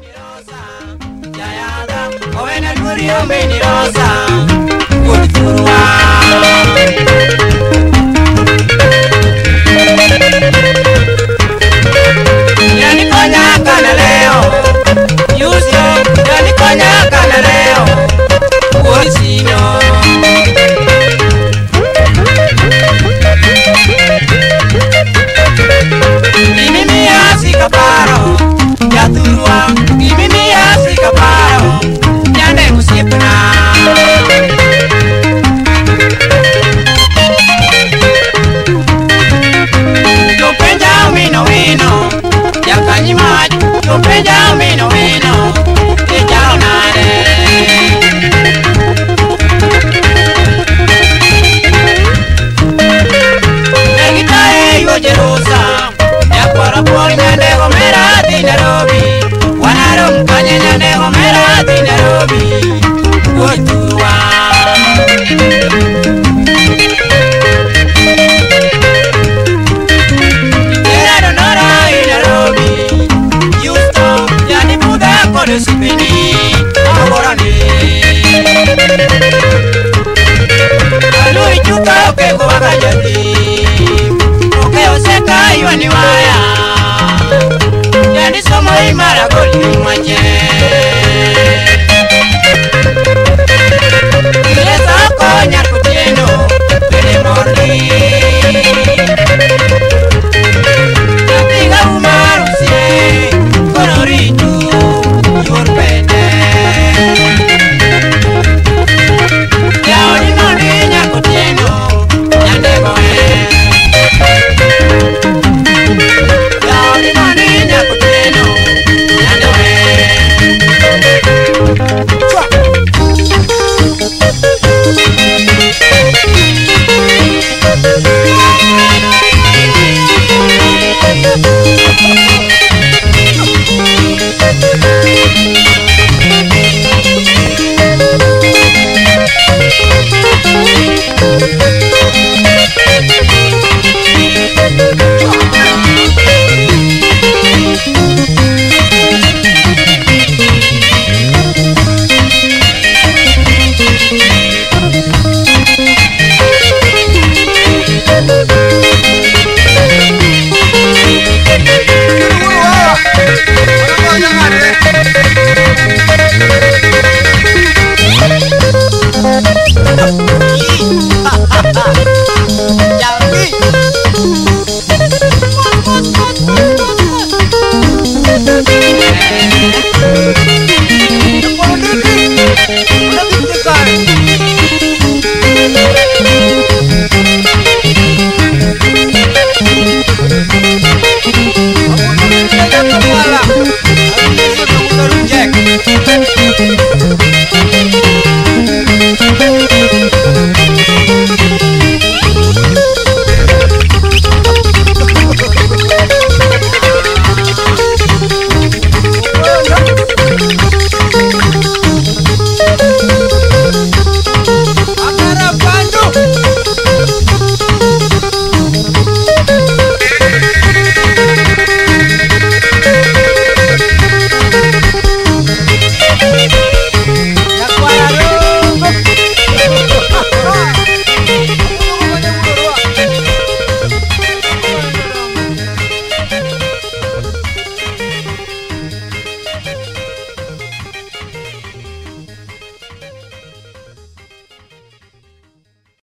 mentirosa, o en el murió mentirosa. anyanyane omera ti nairobi otuwa. Eradonora i nairobi yusto ¡Ya ni. Muda yanimuga kode supini aworoni alu ijuka okekowakajan